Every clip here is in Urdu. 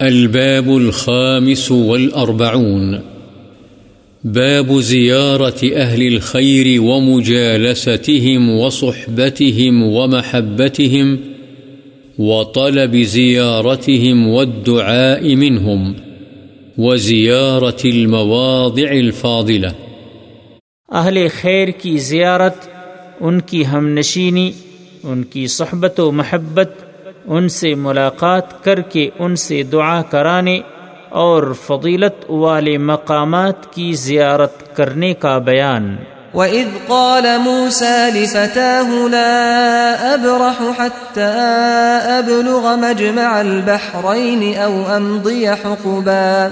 الباب الخامس والأربعون. باب زيارة أهل الخير ومجالستهم وصحبتهم ومحبتهم وطلب زيارتهم والدعاء منهم وزيارة المواضع الفاضلة. اہل خیر کی زیارت، ان کی ہم نشینی ان کی صحبت و محبت ان سے ملاقات کر کے ان سے دعا کرانے اور فضیلت والے مقامات کی زیارت کرنے کا بیان۔ وَإِذْ قَالَ مُوسَى لِفَتَاهُ لَا أَبْرَحُ حَتَّى أَبْلُغَ مَجْمَعَ الْبَحْرَيْنِ أَوْ أَمْضِيَ حُقُبًا۔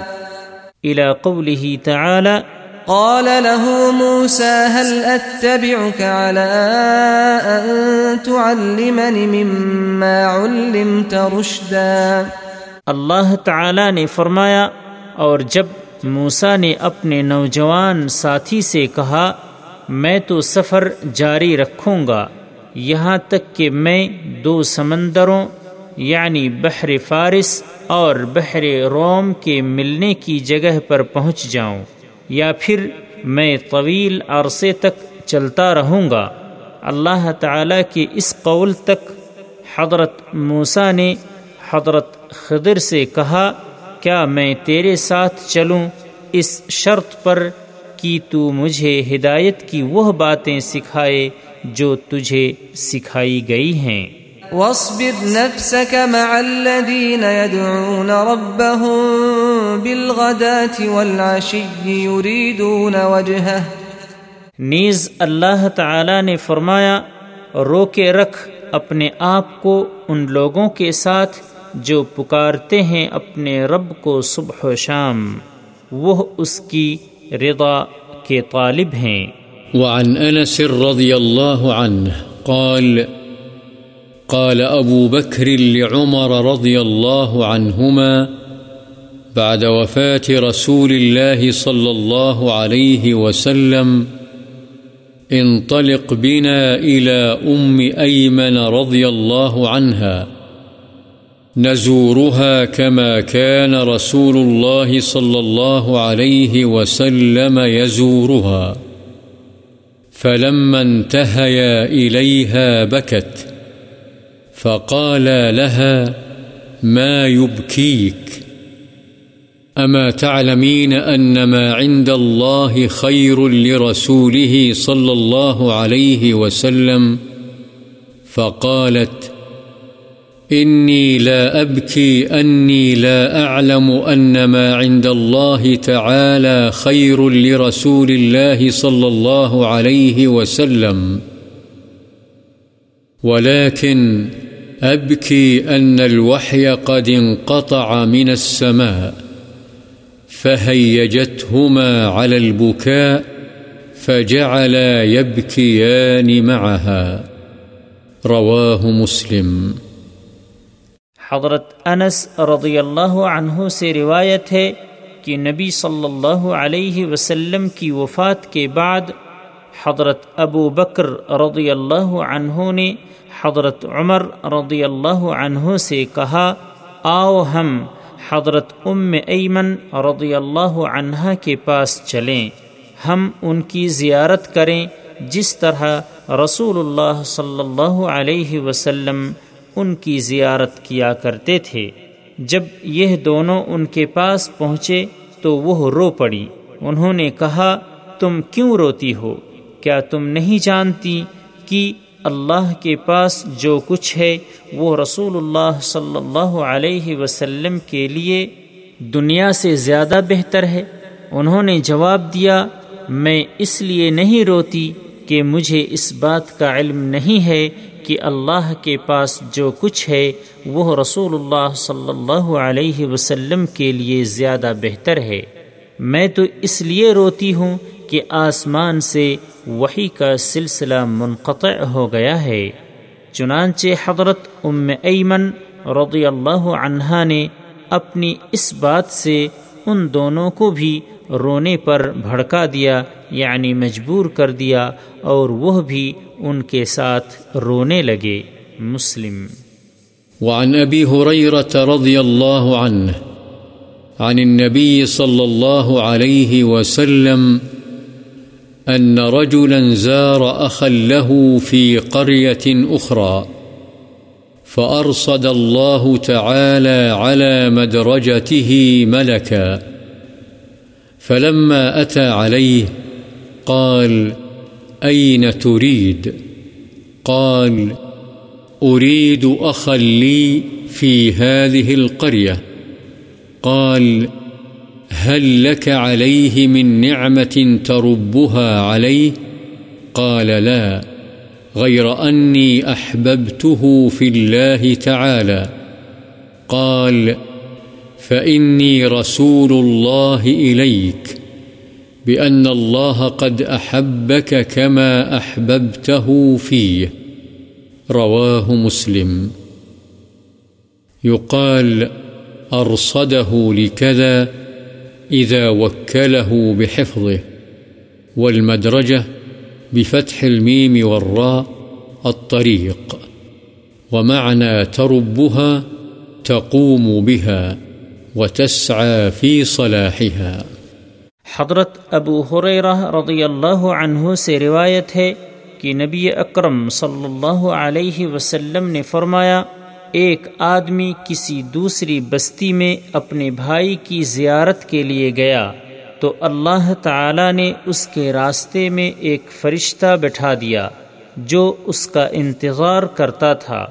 إلى قوله تعالى قال له موسى هل أتبعك على أن تعلمني مما علمت رشدا؟ اللہ تعالی نے فرمایا، اور جب موسا نے اپنے نوجوان ساتھی سے کہا، میں تو سفر جاری رکھوں گا، یہاں تک کہ میں دو سمندروں یعنی بحر فارس اور بحر روم کے ملنے کی جگہ پر پہنچ جاؤں۔ یا پھر میں طویل عرصے تک چلتا رہوں گا۔ اللہ تعالی کے اس قول تک حضرت موسا نے حضرت خضر سے کہا، کیا میں تیرے ساتھ چلوں؟ اس شرط پر کہ تو مجھے ہدایت کی وہ باتیں سکھائے جو تجھے سکھائی گئی ہیں۔ واصبر نفسك مع الذين يدعون ربهم بالغداة والعشي يريدون وجهه. نیز اللہ تعالی نے فرمایا رو کے رکھ اپنے آپ کو ان لوگوں کے ساتھ جو پکارتے ہیں اپنے رب کو صبح و شام۔ وہ اس کی رضا کے طالب ہیں۔ وعن أنس رضي الله عنه قال قال أبو بكر لعمر رضي الله عنهما بعد وفاة رسول الله صلى الله عليه وسلم، انطلق بنا إلى أم أيمن رضي الله عنها، نزورها كما كان رسول الله صلى الله عليه وسلم يزورها. فلما انتهيا إليها بكت، فقال لها ما يبكيك؟ أما تعلمين أن ما عند الله خير لرسوله صلى الله عليه وسلم فقالت، إني لا أبكي، أني لا أعلم أن ما عند الله تعالى خير لرسول الله صلى الله عليه وسلم ولكن أبكي أن الوحي قد انقطع من السماء فهيجتهما على البكاء فجعلا يبكيان معها رواه مسلم حضرت انس رضی اللہ عنہ سے روایت ہے کہ نبی صلی اللہ علیہ وسلم کی وفات کے بعد حضرت ابو بکر رضی اللہ عنہ نے حضرت عمر رضی اللہ عنہ سے کہا، آؤ ہم حضرت ام ایمن رضی اللہ عنہ کے پاس چلیں۔ ہم ان کی زیارت کریں جس طرح رسول اللہ صلی اللہ علیہ وسلم ان کی زیارت کیا کرتے تھے۔ جب یہ دونوں ان کے پاس پہنچے تو وہ رو پڑی۔ انہوں نے کہا، تم کیوں روتی ہو؟ کیا تم نہیں جانتی کہ اللہ کے پاس جو کچھ ہے، وہ رسول اللہ صلی اللہ علیہ وسلم کے لیے دنیا سے زیادہ بہتر ہے۔ انہوں نے جواب دیا، میں اس لیے نہیں روتی کہ مجھے اس بات کا علم نہیں ہے کہ اللہ کے پاس جو کچھ ہے، وہ رسول اللہ صلی اللہ علیہ وسلم کے لیے زیادہ بہتر ہے۔ میں تو اس لیے روتی ہوں کہ آسمان سے وہی کا سلسلہ منقطع ہو گیا ہے۔ چنانچہ حضرت ام ایمن رضی اللہ عنہا نے اپنی اس بات سے ان دونوں کو بھی رونے پر بھڑکا دیا یعنی مجبور کر دیا اور وہ بھی ان کے ساتھ رونے لگے۔ مسلم۔ وعن ابی حریرت رضی اللہ عنہ، عن النبي صلى الله عليه وسلم أن رجلا زار أخا له في قرية أخرى، فأرصد الله تعالى على مدرجته ملكا، فلما أتى عليه قال أين تريد؟ قال أريد أخا لي في هذه القرية قال هل لك عليه من نعمة تربها عليه؟ قال لا، غير أني أحببته في الله تعالى. قال، فإني رسول الله إليك، بأن الله قد أحبك كما أحببته فيه. رواه مسلم. يقال، أرصده لكذا إذا وكله بحفظه والمدرجة بفتح الميم والراء الطريق ومعنى تربها تقوم بها وتسعى في صلاحها. حضرت ابو حریرہ رضی اللہ عنہ سے روایت ہے کہ نبی اکرم صلی اللہ علیہ وسلم نے فرمایا ایک آدمی کسی دوسری بستی میں اپنے بھائی کی زیارت کے لیے گیا تو اللہ تعالی نے اس کے راستے میں ایک فرشتہ بٹھا دیا جو اس کا انتظار کرتا تھا۔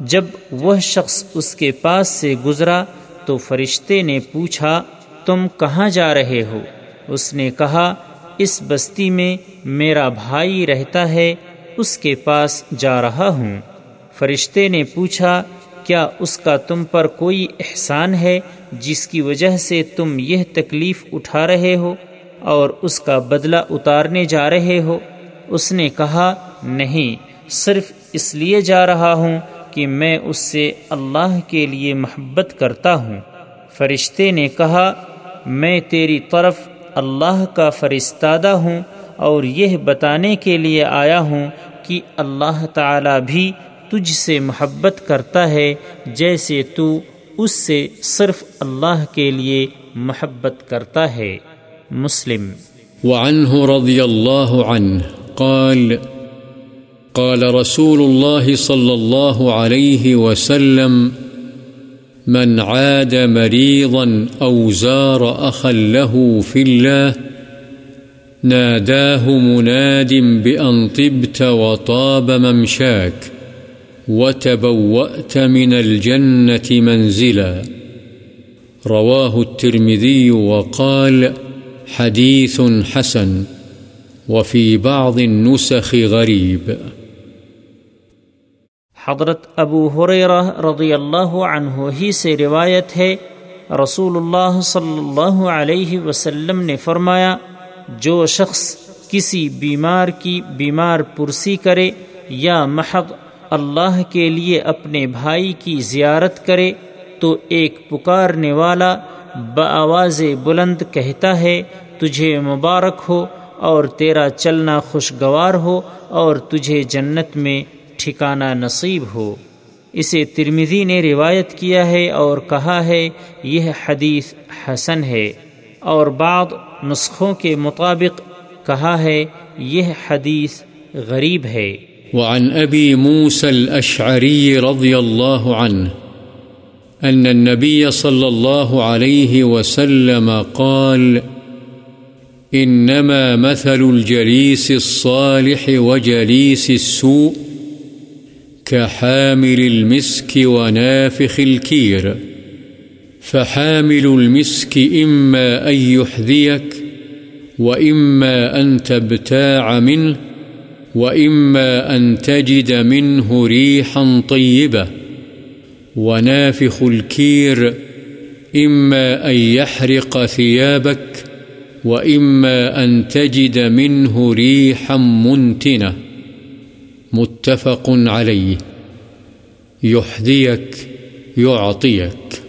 جب وہ شخص اس کے پاس سے گزرا تو فرشتے نے پوچھا، تم کہاں جا رہے ہو؟ اس نے کہا، اس بستی میں میرا بھائی رہتا ہے، اس کے پاس جا رہا ہوں۔ فرشتے نے پوچھا کیا اس کا تم پر کوئی احسان ہے جس کی وجہ سے تم یہ تکلیف اٹھا رہے ہو اور اس کا بدلہ اتارنے جا رہے ہو؟ اس نے کہا، نہیں، صرف اس لیے جا رہا ہوں کہ میں اس سے اللہ کے لیے محبت کرتا ہوں۔ فرشتے نے کہا، میں تیری طرف اللہ کا فرستادہ ہوں اور یہ بتانے کے لیے آیا ہوں کہ اللہ تعالی بھی تجھ سے محبت کرتا ہے جیسے تو اس سے صرف اللہ کے لیے محبت کرتا ہے۔ مسلم۔ وعنه رضي الله عنه قال قال رسول الله صلى الله عليه وسلم، من عاد مريضا أو زار أخا له في الله، ناداه مناد بأن طبت وطاب ممشاك. وتبوأت من الجنة منزلا. رواه الترمذي وقال حديث حسن وفي بعض النسخ غريب. حضرت ابو حریرہ رضی اللہ عنہ ہی سے روایت ہے رسول اللہ صلی اللہ علیہ وسلم نے فرمایا، جو شخص کسی بیمار کی بیمار پرسی کرے یا محض اللہ کے لیے اپنے بھائی کی زیارت کرے تو ایک پکارنے والا بآواز بلند کہتا ہے، تجھے مبارک ہو اور تیرا چلنا خوشگوار ہو اور تجھے جنت میں ٹھکانہ نصیب ہو۔ اسے ترمزی نے روایت کیا ہے اور کہا ہے، یہ حدیث حسن ہے۔ اور بعض نسخوں کے مطابق کہا ہے، یہ حدیث غریب ہے۔ وعن أبي موسى الأشعري رضي الله عنه أن النبي صلى الله عليه وسلم قال، إنما مثل الجليس الصالح وجليس السوء كحامل المسك ونافخ الكير، فحامل المسك إما أن يحذيك وإما أن تبتاع منه وإما أن تجد منه ريحا طيبة ونافخ الكير إما أن يحرق ثيابك وإما أن تجد منه ريحا منتنة متفق عليه يحذيك، يعطيك.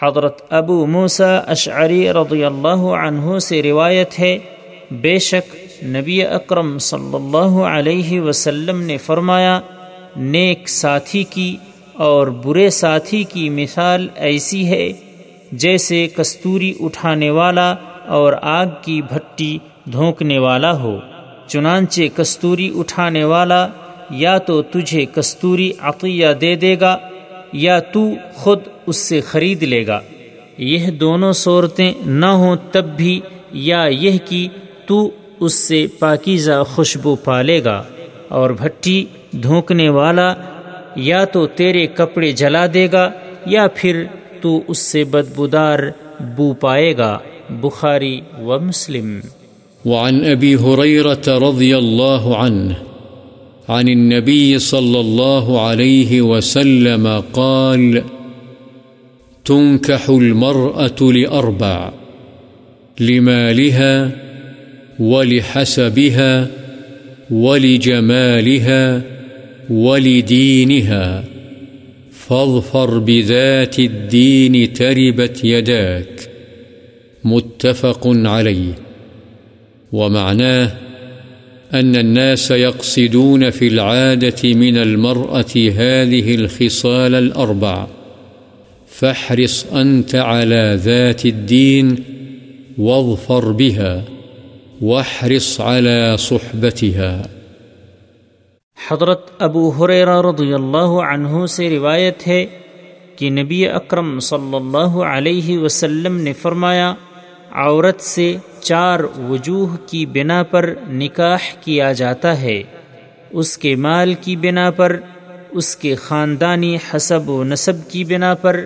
حضرت ابو موسا اشعری رضی اللہ عنہ سے روایت ہے، بے شک نبی اکرم صلی اللہ علیہ وسلم نے فرمایا، نیک ساتھی کی اور برے ساتھی کی مثال ایسی ہے، جیسے کستوری اٹھانے والا اور آگ کی بھٹی دھونکنے والا ہو۔ چنانچہ کستوری اٹھانے والا یا تو تجھے کستوری عطیہ دے دے گا یا تو خود اس سے خرید لے گا۔ یہ دونوں صورتیں نہ ہوں تب بھی یا یہ کہ تو اس سے پاکیزہ خوشبو پالے گا اور بھٹی دھونکنے والا یا تو تیرے کپڑے جلا دے گا یا پھر تو اس سے بدبودار بو پائے گا۔ بخاری و مسلم۔ وعن ابی حریرت رضی اللہ عنہ، عن النبي صلى الله عليه وسلم قال تنكح المرأة لأربع، لمالها ولحسبها، ولجمالها، ولدينها. فاظفر بذات الدين تربت يداك. متفق عليه. ومعناه أن الناس يقصدون في العادة من المرأة هذه الخصال الأربع. فاحرص أنت على ذات الدين واظفر بها. واحرص على صحبتها. حضرت ابو حریرہ رضی اللہ عنہ سے روایت ہے کہ نبی اکرم صلی اللہ علیہ وسلم نے فرمایا، عورت سے چار وجوہ کی بنا پر نکاح کیا جاتا ہے۔ اس کے مال کی بنا پر، اس کے خاندانی حسب و نصب کی بنا پر،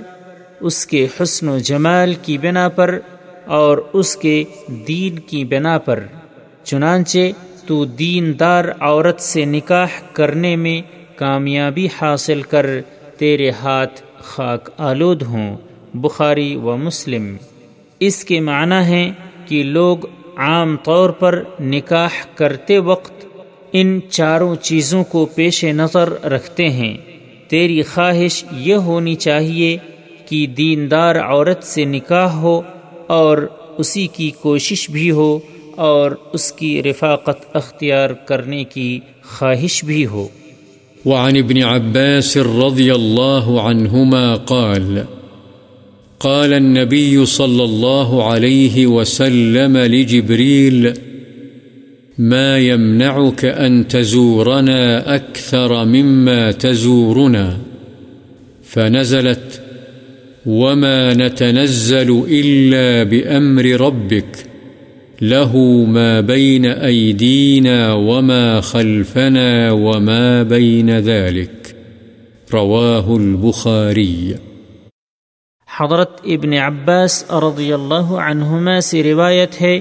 اس کے حسن و جمال کی بنا پر اور اس کے دین کی بنا پر، چنانچہ تو دین دار عورت سے نکاح کرنے میں کامیابی حاصل کر تیرے ہاتھ خاک آلود ہوں، بخاری و مسلم۔ اس کے معنی ہیں کہ لوگ عام طور پر نکاح کرتے وقت ان چاروں چیزوں کو پیش نظر رکھتے ہیں۔ تیری خواہش یہ ہونی چاہیے کہ دیندار عورت سے نکاح ہو اور اسی کی کوشش بھی ہو اور اس کی رفاقت اختیار کرنے کی خواہش بھی ہو۔ وعن ابن عباس رضی اللہ عنہما قال قال النبي صلى الله عليه وسلم لجبريل ما يمنعك أن تزورنا أكثر مما تزورنا، فنزلت وما نتنزل إلا بأمر ربك له ما بين أيدينا وما خلفنا وما بين ذلك رواه البخاري حضرت ابن عباس رضی اللہ عنہما سے روایت ہے،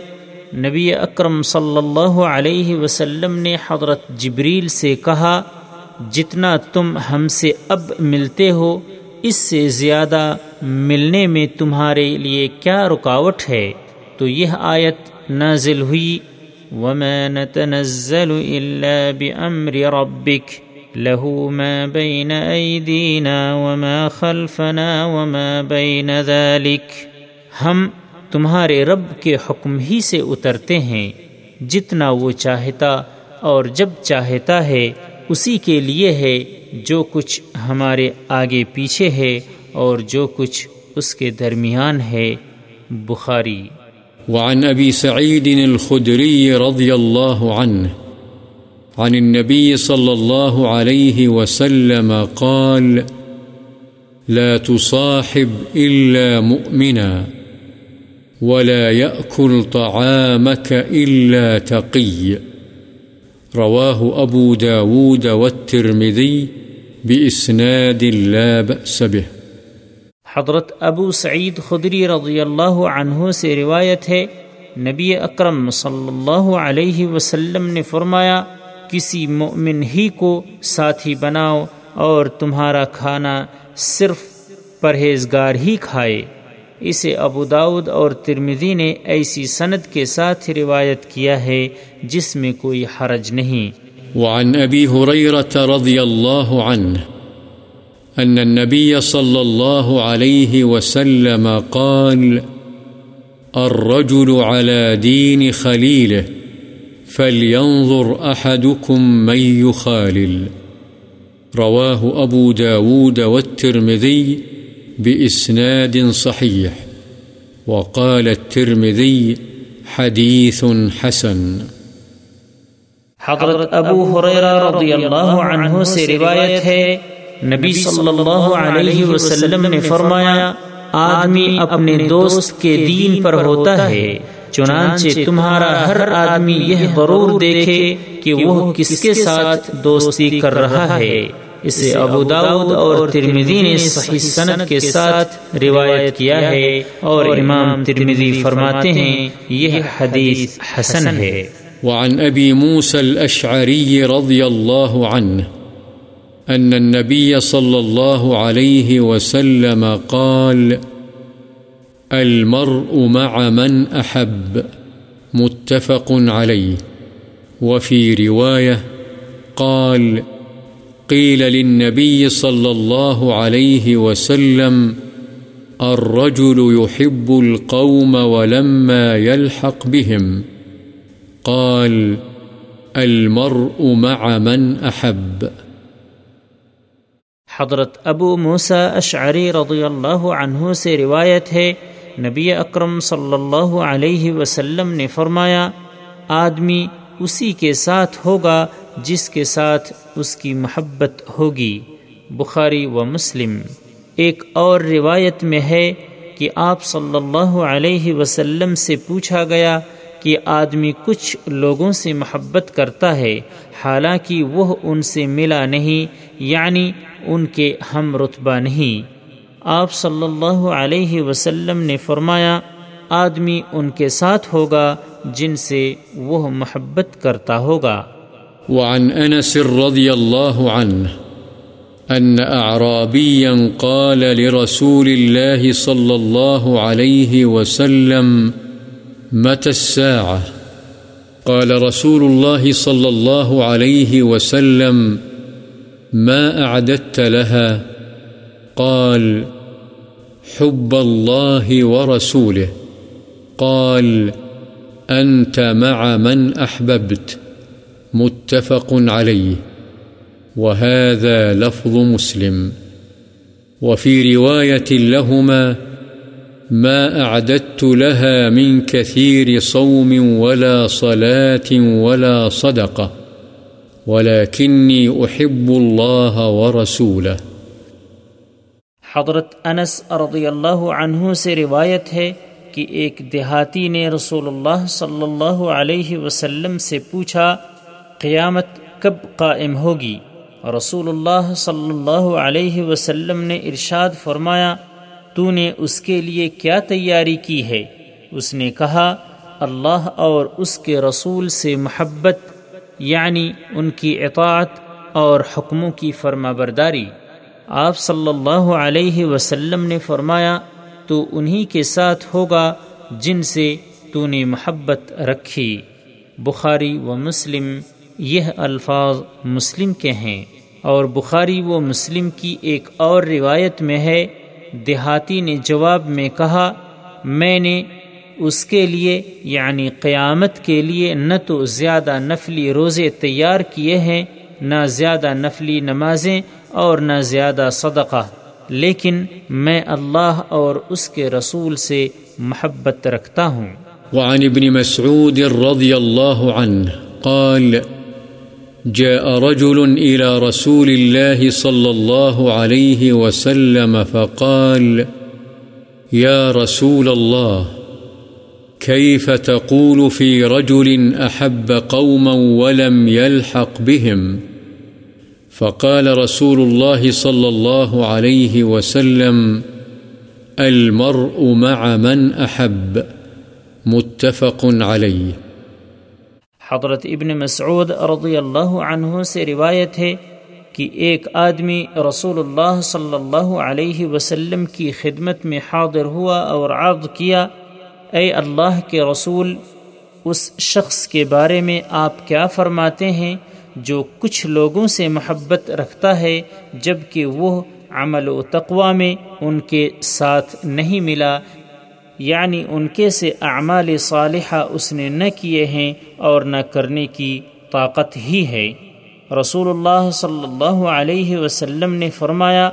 نبی اکرم صلی اللہ علیہ وسلم نے حضرت جبریل سے کہا، جتنا تم ہم سے اب ملتے ہو اس سے زیادہ ملنے میں تمہارے لیے کیا رکاوٹ ہے؟ تو یہ آیت نازل ہوئی۔ وما نتنزل الا بامر ربک له ما بين أيدينا وما خلفنا وما بين ذلك۔ ہم تمہارے رب کے حکم ہی سے اترتے ہیں۔ جتنا وہ چاہتا اور جب چاہتا ہے، اسی کے لیے ہے۔ جو کچھ ہمارے آگے پیچھے ہے اور جو کچھ اس کے درمیان ہے۔ بخاری۔ وعن ابی سعید الخدری رضی اللہ عنہ، عن النبي صلى الله عليه وسلم قال، لا تصاحب إلا مؤمنا ولا يأكل طعامك إلا تقي رواه أبو داود والترمذي بإسناد لا بأس به۔ حضرت ابو سعید خدری رضی اللہ عنہ سے روایت ہے، نبی اکرم صلی اللہ علیہ وسلم نے فرمایا، کسی مومن ہی کو ساتھی بناؤ اور تمہارا کھانا صرف پرہیزگار ہی کھائے۔ اسے ابو داود اور ترمدی نے ایسی سند کے ساتھ روایت کیا ہے جس میں کوئی حرج نہیں۔ وعن ابی حریرت رضی اللہ عنہ ان النبي صلى الله عليه وسلم قال، الرجل على دين خليله فلينظر أحدكم من يخالل. رواه أبو داود والترمذي بإسناد صحيح. وقال الترمذي حديث حسن. حضرت ابو حریرہ رضی اللہ عنہ سے روایت ہے، نبی صلی اللہ علیہ وسلم نے فرمایا، آدمی اپنے دوست کے دین پر ہوتا ہے، چنانچہ تمہارا ہر آدمی یہ غرور دیکھے کہ وہ کس کے ساتھ دوستی کر رہا ہے۔ اسے ابو داود اور ترمیدی نے صحیح سنت کے ساتھ روایت کیا ہے اور امام ترمیدی فرماتے ہیں، یہ حدیث حسن ہے۔ وعن أبي موسى الأشعري رضي الله عنه أن النبي صلى الله عليه وسلم قال، المرء مع من أحب متفق عليه. وفي رواية قال، قيل للنبي صلى الله عليه وسلم، الرجل يحب القوم ولما يلحق بهم. قال، المرء مع من أحب. حضرت ابو موسا اشعری رضی اللہ عنہ سے روایت ہے، نبی اکرم صلی اللہ علیہ وسلم نے فرمایا، آدمی اسی کے ساتھ ہوگا جس کے ساتھ اس کی محبت ہوگی۔ بخاری و مسلم۔ ایک اور روایت میں ہے کہ آپ صلی اللہ علیہ وسلم سے پوچھا گیا کہ آدمی کچھ لوگوں سے محبت کرتا ہے، حالانکہ وہ ان سے ملا نہیں یعنی ان کے ہم رتبہ نہیں۔ آپ صلی اللہ علیہ وسلم نے فرمایا، آدمی ان کے ساتھ ہوگا جن سے وہ محبت کرتا ہوگا۔ وعن انس رضی اللہ عنہ، ان اعرابیا قال لرسول الله صلى الله عليه وسلم متى الساعة؟ قال رسول الله صلى الله عليه وسلم، ما أعددت لها؟ قال، حب الله ورسوله. قال، أنت مع من أحببت. متفق عليه. وهذا لفظ مسلم. وفي رواية لهما ما أعددت لها من كثير صوم ولا صلاة ولا صدقة ولكني أحب الله ورسوله۔ حضرت انس رضی اللہ عنہ سے روایت ہے کہ ایک دیہاتی نے رسول اللہ صلی اللہ علیہ وسلم سے پوچھا، قیامت کب قائم ہوگی؟ رسول اللہ صلی اللہ علیہ وسلم نے ارشاد فرمایا تو نے اس کے لیے کیا تیاری کی ہے؟ اس نے کہا، اللہ اور اس کے رسول سے محبت یعنی ان کی اطاعت اور حکموں کی فرما برداری آپ صلی اللہ علیہ وسلم نے فرمایا، تو انہی کے ساتھ ہوگا جن سے تو نے محبت رکھی۔ بخاری و مسلم یہ الفاظ مسلم کے ہیں اور بخاری و مسلم کی ایک اور روایت میں ہے دیہاتی نے جواب میں کہا، میں نے اس کے لیے یعنی قیامت کے لیے نہ تو زیادہ نفلی روزے تیار کیے ہیں، نہ زیادہ نفلی نمازیں اور نہ زیادہ صدقہ۔ لیکن میں اللہ اور اس کے رسول سے محبت رکھتا ہوں۔ وعن ابن مسعود رضی اللہ عنہ قال جاء رجل إلى رسول الله صلى الله عليه وسلم فقال، يا رسول الله، كيف تقول في رجل أحب قوما ولم يلحق بهم؟ فقال رسول الله صلى الله عليه وسلم، المرء مع من أحب متفق عليه حضرت ابن مسعود رضی اللہ عنہ سے روایت ہے کہ ایک آدمی رسول اللہ صلی اللہ علیہ وسلم کی خدمت میں حاضر ہوا اور عرض کیا، اے اللہ کے رسول، اس شخص کے بارے میں آپ کیا فرماتے ہیں جو کچھ لوگوں سے محبت رکھتا ہے جبکہ وہ عمل و تقوا میں ان کے ساتھ نہیں ملا یعنی ان کے سے اعمال صالحہ اس نے نہ کیے ہیں اور نہ کرنے کی طاقت ہی ہے۔ رسول اللہ صلی اللہ علیہ وسلم نے فرمایا،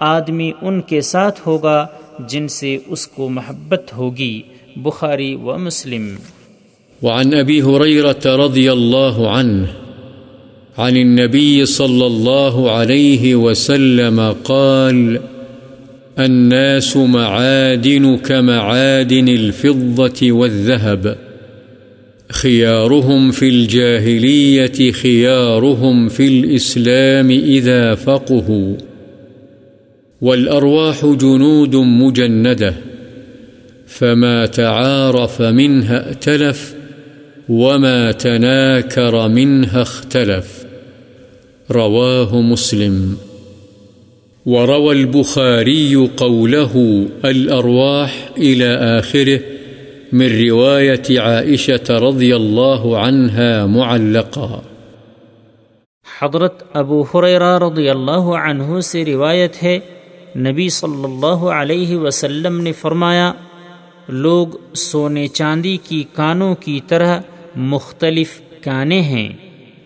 آدمی ان کے ساتھ ہوگا جن سے اس کو محبت ہوگی۔ بخاری و مسلم۔ وعن أبي هريرة رضي الله عنه عن النبي صلى الله عليه وسلم قال الناس معادن كمعادن الفضة والذهب. خيارهم في الجاهلية، خيارهم في الإسلام إذا فقهوا. والأرواح جنود مجندة. فما تعارف منها ائتلف، وما تناكر منها اختلف. رواه مسلم. وروى البخاري قوله الأرواح إلى آخره من رواية عائشة رضي الله عنها معلقا حضرت ابو حریرہ رضی اللہ عنہ سے روایت ہے، نبی صلی اللہ علیہ وسلم نے فرمایا، لوگ سونے چاندی کی کانوں کی طرح مختلف کانے ہیں،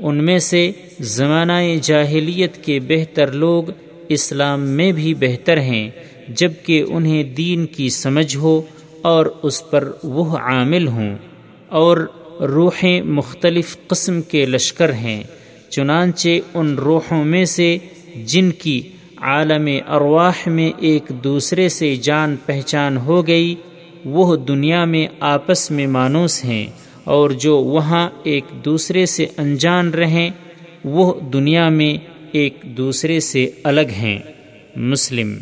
ان میں سے زمانہ جاہلیت کے بہتر لوگ اسلام میں بھی بہتر ہیں، جبکہ انہیں دین کی سمجھ ہو اور اس پر وہ عامل ہوں۔ اور روحیں مختلف قسم کے لشکر ہیں، چنانچہ ان روحوں میں سے جن کی عالم ارواح میں ایک دوسرے سے جان پہچان ہو گئی، وہ دنیا میں آپس میں مانوس ہیں۔ اور جو وہاں ایک دوسرے سے انجان رہیں، وہ دنیا میں ایک دوسرے سے الگ ہیں۔ مسلم۔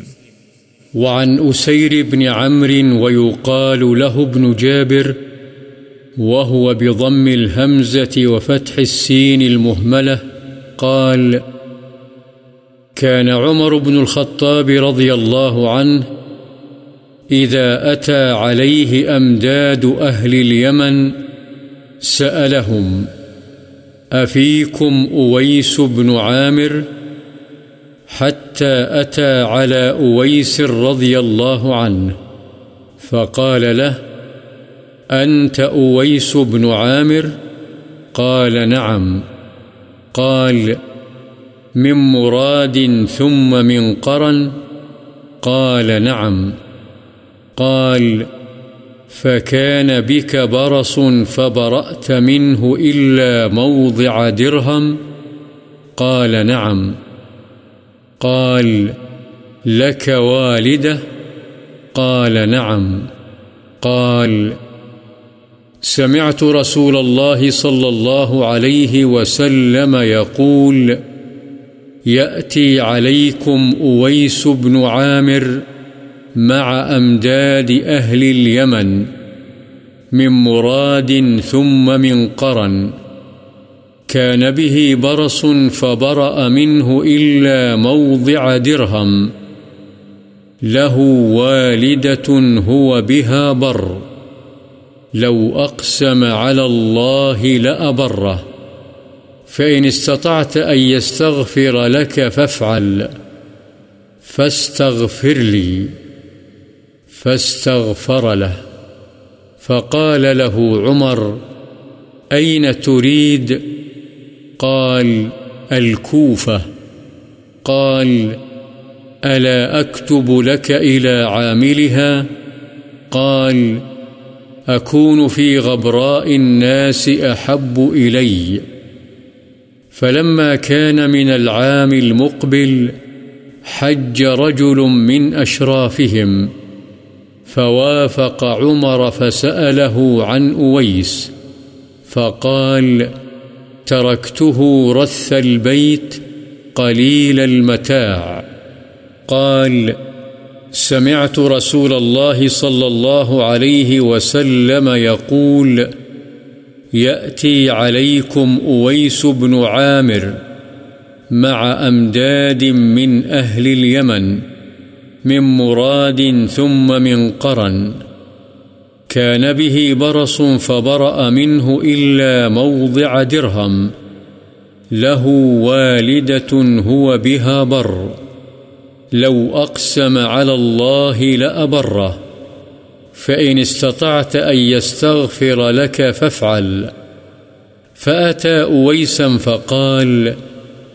وعن أسير بن عمرو ويقال له ابن جابر وهو بضم الهمزة وفتح السين المهملة قال، كان عمر بن الخطاب رضي الله عنه إذا أتى عليه أمداد أهل اليمن سألهم أفيكم أويس بن عامر حتى أتى على أويس رضي الله عنه فقال له، أنت أويس بن عامر؟ قال، نعم. قال، من مراد ثم من قرن؟ قال، نعم. قال فكان بك برص فبرأت منه إلا موضع درهم قال نعم قال لك والدة قال نعم قال سمعت رسول الله صلى الله عليه وسلم يقول يأتي عليكم أويس بن عامر مع أمداد أهل اليمن من مراد ثم من قرن. كان به برص فبرأ منه إلا موضع درهم. له والدة هو بها بر. لو أقسم على الله لأبره. فإن استطعت أن يستغفر لك فافعل. فاستغفر لي. فاستغفر له. فقال له عمر، أين تريد؟ قال، الكوفة. قال، ألا أكتب لك إلى عاملها؟ قال، أكون في غبراء الناس أحب إلي. فلما كان من العام المقبل، حج رجل من أشرافهم. فوافق عمر فسأله عن أويس فقال تركته رث البيت قليل المتاع قال سمعت رسول الله صلى الله عليه وسلم يقول يأتي عليكم أويس بن عامر مع أمداد من أهل اليمن من مراد ثم من قرن. كان به برص فبرأ منه إلا موضع درهم. له والدة هو بها بر. لو أقسم على الله لأبره. فإن استطعت أن يستغفر لك فافعل. فأتى أويسا فقال،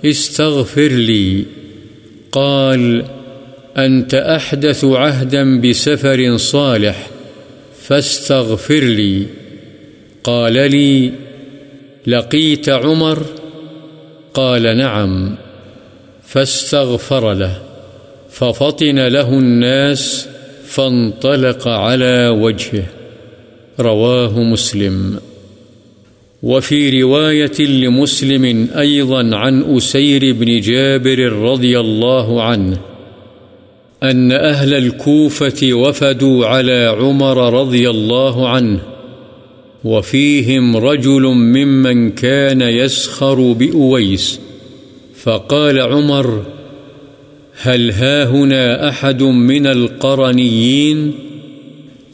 استغفر لي. قال أنت أحدث عهدا بسفر صالح فاستغفر لي. قال لي، لقيت عمر؟ قال نعم. فاستغفر له. ففطن له الناس فانطلق على وجهه. رواه مسلم. وفي رواية لمسلم أيضا عن أسير بن جابر رضي الله عنه. أن أهل الكوفة وفدوا على عمر رضي الله عنه، وفيهم رجل ممن كان يسخر بأويس. فقال عمر هل هاهنا أحد من القرنيين؟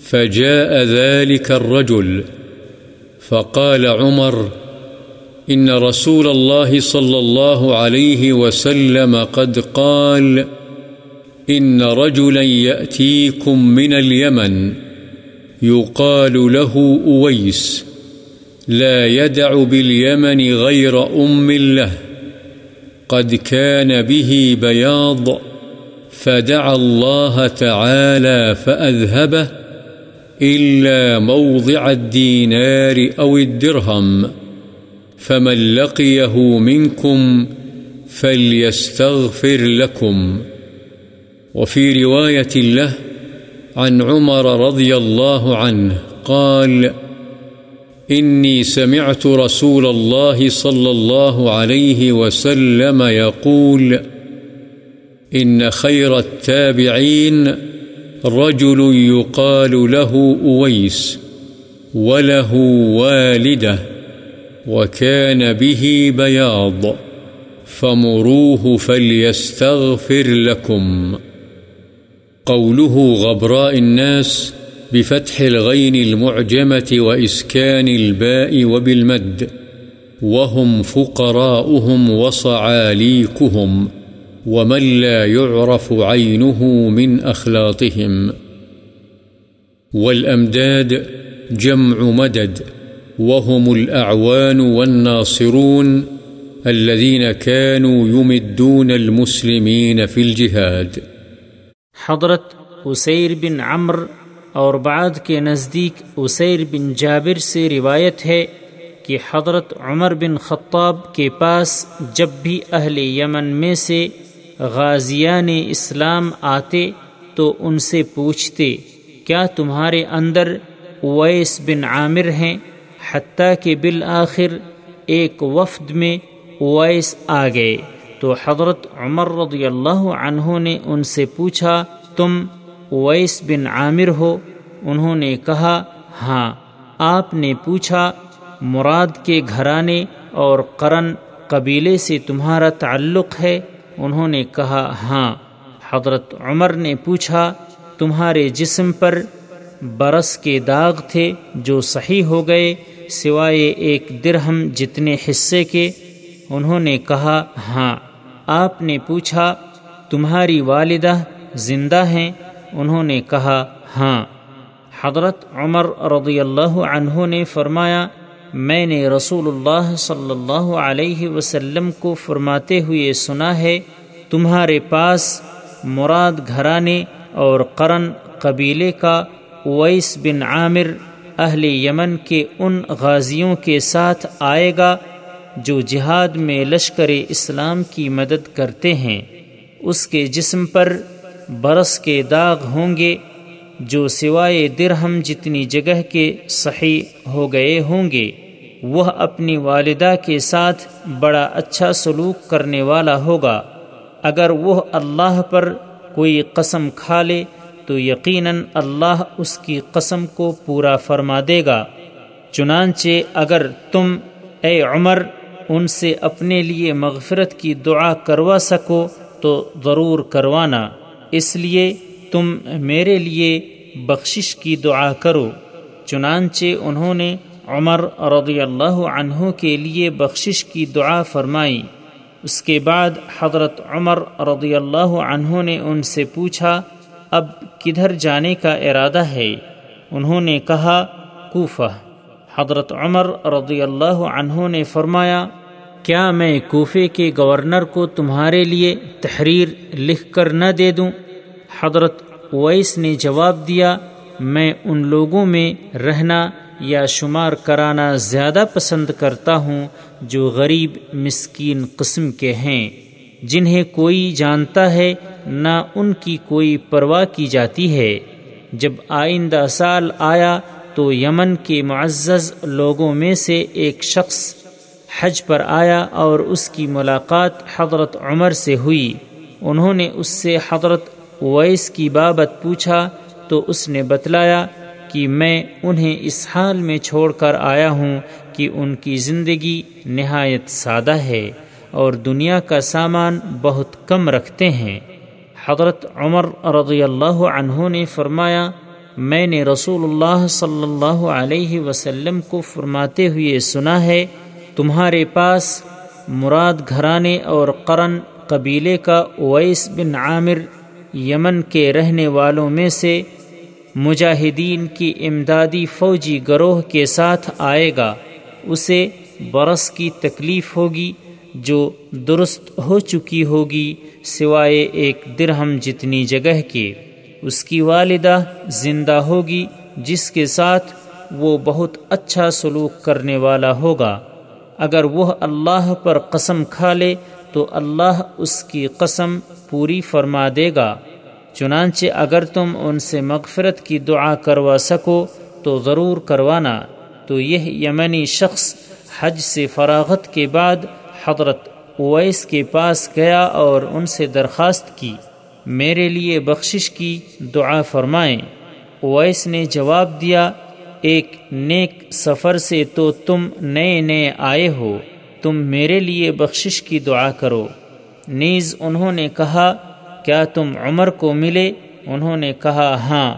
فجاء ذلك الرجل. فقال عمر إن رسول الله صلى الله عليه وسلم قد قال إن رجلا يأتيكم من اليمن يقال له أويس لا يدع باليمن غير أم له قد كان به بياض فدعا الله تعالى فأذهبه إلا موضع الدينار أو الدرهم فمن لقيه منكم فليستغفر لكم وفي رواية له عن عمر رضي الله عنه قال، إني سمعت رسول الله صلى الله عليه وسلم يقول، إن خير التابعين رجل يقال له أويس وله والده وكان به بياض، فمروه فليستغفر لكم. قوله غبراء الناس بفتح الغين المعجمة وإسكان الباء وبالمد، وهم فقراؤهم وصعاليكهم، ومن لا يعرف عينه من أخلاطهم. والأمداد جمع مدد، وهم الأعوان والناصرون الذين كانوا يمدون المسلمين في الجهاد. حضرت اسیر بن عمر اور بعد کے نزدیک اسیر بن جابر سے روایت ہے کہ حضرت عمر بن خطاب کے پاس جب بھی اہل یمن میں سے غازیان اسلام آتے تو ان سے پوچھتے، کیا تمہارے اندر اویس بن عامر ہیں؟ حتیٰ کہ بالآخر ایک وفد میں اویس آ گئے. تو حضرت عمر رضی اللہ عنہ نے ان سے پوچھا، تم اویس بن عامر ہو؟ انہوں نے کہا ہاں۔ آپ نے پوچھا، مراد کے گھرانے اور قرن قبیلے سے تمہارا تعلق ہے؟ انہوں نے کہا ہاں۔ حضرت عمر نے پوچھا، تمہارے جسم پر برس کے داغ تھے جو صحیح ہو گئے، سوائے ایک درہم جتنے حصے کے؟ انہوں نے کہا ہاں۔ آپ نے پوچھا، تمہاری والدہ زندہ ہیں؟ انہوں نے کہا ہاں۔ حضرت عمر رضی اللہ عنہ نے فرمایا، میں نے رسول اللہ صلی اللہ علیہ وسلم کو فرماتے ہوئے سنا ہے، تمہارے پاس مراد گھرانے اور قرن قبیلے کا اویس بن عامر اہل یمن کے ان غازیوں کے ساتھ آئے گا جو جہاد میں لشکر اسلام کی مدد کرتے ہیں، اس کے جسم پر برس کے داغ ہوں گے، جو سوائے درہم جتنی جگہ کے صحیح ہو گئے ہوں گے، وہ اپنی والدہ کے ساتھ بڑا اچھا سلوک کرنے والا ہوگا۔ اگر وہ اللہ پر کوئی قسم کھا لے، تو یقیناً اللہ اس کی قسم کو پورا فرما دے گا۔ چنانچہ اگر تم، اے عمر ان سے اپنے لیے مغفرت کی دعا کروا سکو تو ضرور کروانا۔ اس لیے تم میرے لیے بخشش کی دعا کرو۔ چنانچہ انہوں نے عمر رضی اللہ عنہ کے لیے بخشش کی دعا فرمائی۔ اس کے بعد حضرت عمر رضی اللہ عنہ نے ان سے پوچھا، اب کدھر جانے کا ارادہ ہے؟ انہوں نے کہا، کوفہ۔ حضرت عمر رضی اللہ عنہ نے فرمایا، کیا میں کوفے کے گورنر کو تمہارے لیے تحریر لکھ کر نہ دے دوں؟ حضرت اویس نے جواب دیا، میں ان لوگوں میں رہنا یا شمار کرانا زیادہ پسند کرتا ہوں جو غریب مسکین قسم کے ہیں، جنہیں کوئی جانتا ہے نہ ان کی کوئی پرواہ کی جاتی ہے۔ جب آئندہ سال آیا تو یمن کے معزز لوگوں میں سے ایک شخص حج پر آیا اور اس کی ملاقات حضرت عمر سے ہوئی۔ انہوں نے اس سے حضرت ویس کی بابت پوچھا تو اس نے بتلایا کہ میں انہیں اس حال میں چھوڑ کر آیا ہوں کہ ان کی زندگی نہایت سادہ ہے اور دنیا کا سامان بہت کم رکھتے ہیں۔ حضرت عمر رضی اللہ عنہ نے فرمایا میں نے رسول اللہ صلی اللہ علیہ وسلم کو فرماتے ہوئے سنا ہے، تمہارے پاس مراد گھرانے اور قرن قبیلے کا اویس بن عامر یمن کے رہنے والوں میں سے مجاہدین کی امدادی فوجی گروہ کے ساتھ آئے گا۔ اسے برس کی تکلیف ہوگی، جو درست ہو چکی ہوگی، سوائے ایک درہم جتنی جگہ کے۔ اس کی والدہ زندہ ہوگی، جس کے ساتھ وہ بہت اچھا سلوک کرنے والا ہوگا۔ اگر وہ اللہ پر قسم کھا لے، تو اللہ اس کی قسم پوری فرما دے گا۔ چنانچہ اگر تم ان سے مغفرت کی دعا کروا سکو، تو ضرور کروانا۔ تو یہ یمنی شخص حج سے فراغت کے بعد حضرت اویس کے پاس گیا اور ان سے درخواست کی۔ میرے لیے بخشش کی دعا فرمائیں۔ اویس نے جواب دیا، ایک نیک سفر سے تو تم نئے نئے آئے ہو، تم میرے لیے بخشش کی دعا کرو۔ نیز انہوں نے کہا، کیا تم عمر کو ملے؟ انہوں نے کہا ہاں۔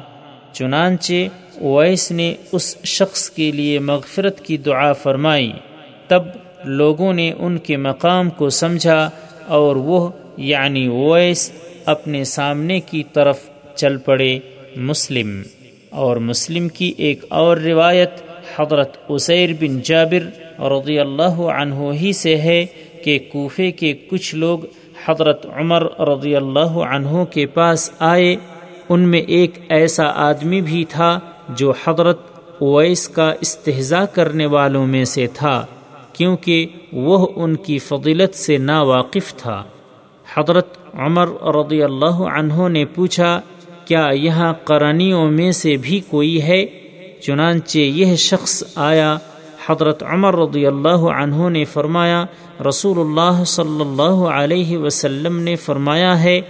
چنانچہ اویس نے اس شخص کے لیے مغفرت کی دعا فرمائی۔ تب لوگوں نے ان کے مقام کو سمجھا اور وہ یعنی اویس اپنے سامنے کی طرف چل پڑے مسلم اور مسلم کی ایک اور روایت حضرت عسیر بن جابر رضی اللہ عنہ ہی سے ہے کہ کوفے کے کچھ لوگ حضرت عمر رضی اللہ عنہ کے پاس آئے۔ ان میں ایک ایسا آدمی بھی تھا جو حضرت اویس کا استحضاء کرنے والوں میں سے تھا، کیونکہ وہ ان کی فضیلت سے نا واقف تھا۔ حضرت عمر رضی اللہ عنہ نے پوچھا، کیا یہاں قرنیوں میں سے بھی کوئی ہے؟ چنانچہ یہ شخص آیا۔ حضرت عمر رضی اللہ عنہ نے فرمایا، رسول اللہ صلی اللہ علیہ وسلم نے فرمایا ہے،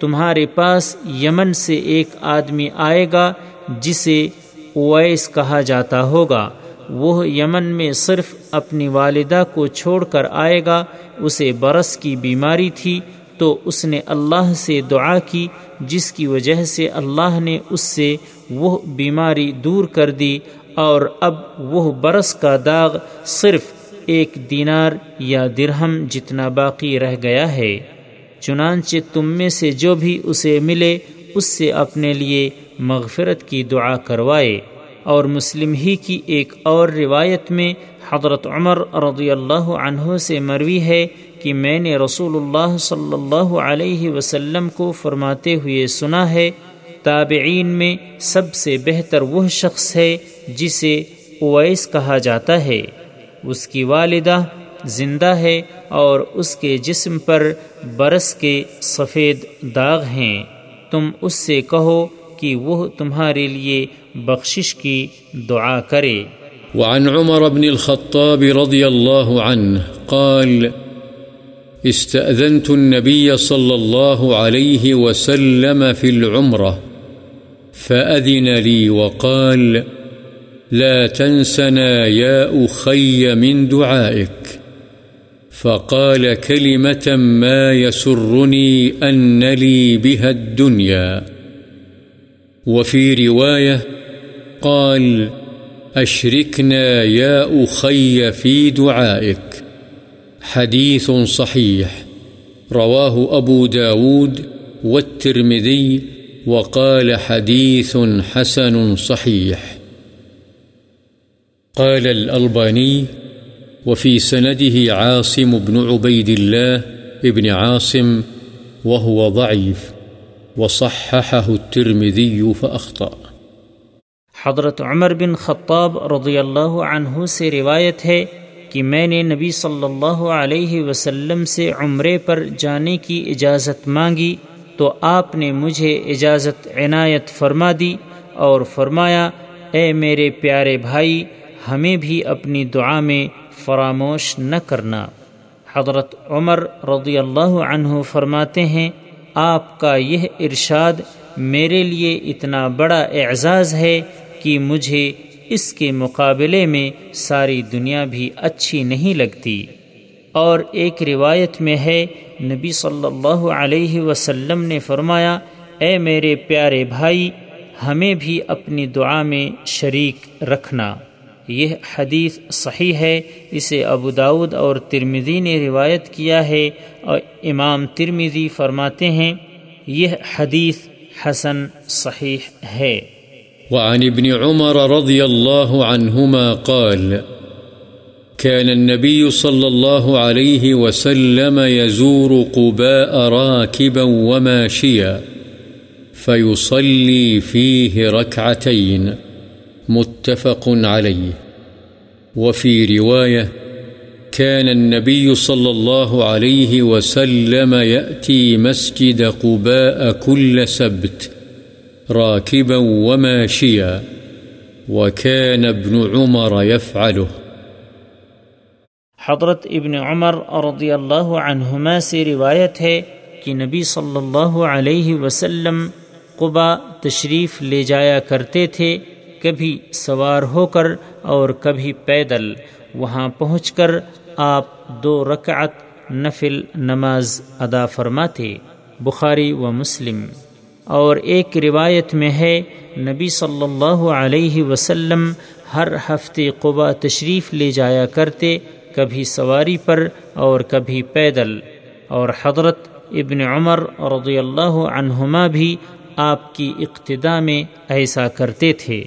تمہارے پاس یمن سے ایک آدمی آئے گا، جسے اویس کہا جاتا ہوگا۔ وہ یمن میں صرف اپنی والدہ کو چھوڑ کر آئے گا، اسے برس کی بیماری تھی تو اس نے اللہ سے دعا کی، جس کی وجہ سے اللہ نے اس سے وہ بیماری دور کر دی اور اب وہ برس کا داغ صرف ایک دینار یا درہم جتنا باقی رہ گیا ہے۔ چنانچہ تم میں سے جو بھی اسے ملے، اس سے اپنے لیے مغفرت کی دعا کروائے۔ اور مسلم ہی کی ایک اور روایت میں حضرت عمر رضی اللہ عنہ سے مروی ہے کہ میں نے رسول اللہ صلی اللہ علیہ وسلم کو فرماتے ہوئے سنا ہے، تابعین میں سب سے بہتر وہ شخص ہے جسے اویس کہا جاتا ہے۔ اس کی والدہ زندہ ہے اور اس کے جسم پر برس کے سفید داغ ہیں۔ تم اس سے کہو کہ وہ تمہارے لیے بخشش کی دعا کرے۔ وعن عمر بن الخطاب رضی اللہ عنہ قال استأذنت النبي صلى الله عليه وسلم في العمرة، فأذن لي وقال لا تنسنا يا أخي من دعائك فقال كلمة ما يسرني أن لي بها الدنيا. وفي رواية قال أشركنا يا أخي في دعائك حديث صحيح رواه أبو داود والترمذي وقال حديث حسن صحيح قال الألباني وفي سنده عاصم بن عبيد الله ابن عاصم وهو ضعيف وصححه الترمذي فأخطأ حضرت عمر بن خطاب رضی اللہ عنہ سے روایت ہے کہ میں نے نبی صلی اللہ علیہ وسلم سے عمرے پر جانے کی اجازت مانگی تو آپ نے مجھے اجازت عنایت فرما دی اور فرمایا، اے میرے پیارے بھائی، ہمیں بھی اپنی دعا میں فراموش نہ کرنا۔ حضرت عمر رضی اللہ عنہ فرماتے ہیں، آپ کا یہ ارشاد میرے لیے اتنا بڑا اعزاز ہے کہ مجھے اس کے مقابلے میں ساری دنیا بھی اچھی نہیں لگتی۔ اور ایک روایت میں ہے، نبی صلی اللہ علیہ وسلم نے فرمایا، اے میرے پیارے بھائی، ہمیں بھی اپنی دعا میں شریک رکھنا۔ یہ حدیث صحیح ہے، اسے ابو داود اور ترمزی نے روایت کیا ہے اور امام ترمزی فرماتے ہیں، یہ حدیث حسن صحیح ہے۔ وعن ابن عمر رضي الله عنهما قال، كان النبي صلى الله عليه وسلم يزور قباء راكبا وماشيا، فيصلي فيه ركعتين، متفق عليه. وفي رواية، كان النبي صلى الله عليه وسلم يأتي مسجد قباء كل سبت راكبا وماشيا وكان ابن عمر يفعله. حضرت ابن عمر رضی اللہ عنہما سے روایت ہے کہ نبی صلی اللہ علیہ وسلم قبا تشریف لے جایا کرتے تھے، کبھی سوار ہو کر اور کبھی پیدل، وہاں پہنچ کر آپ دو رکعت نفل نماز ادا فرماتے، بخاری و مسلم۔ اور ایک روایت میں ہے، نبی صلی اللہ علیہ وسلم ہر ہفتے قبا تشریف لے جایا کرتے، کبھی سواری پر اور کبھی پیدل۔ اور حضرت ابن عمر رضی اللہ عنہما بھی آپ کی اقتدا میں ایسا کرتے تھے۔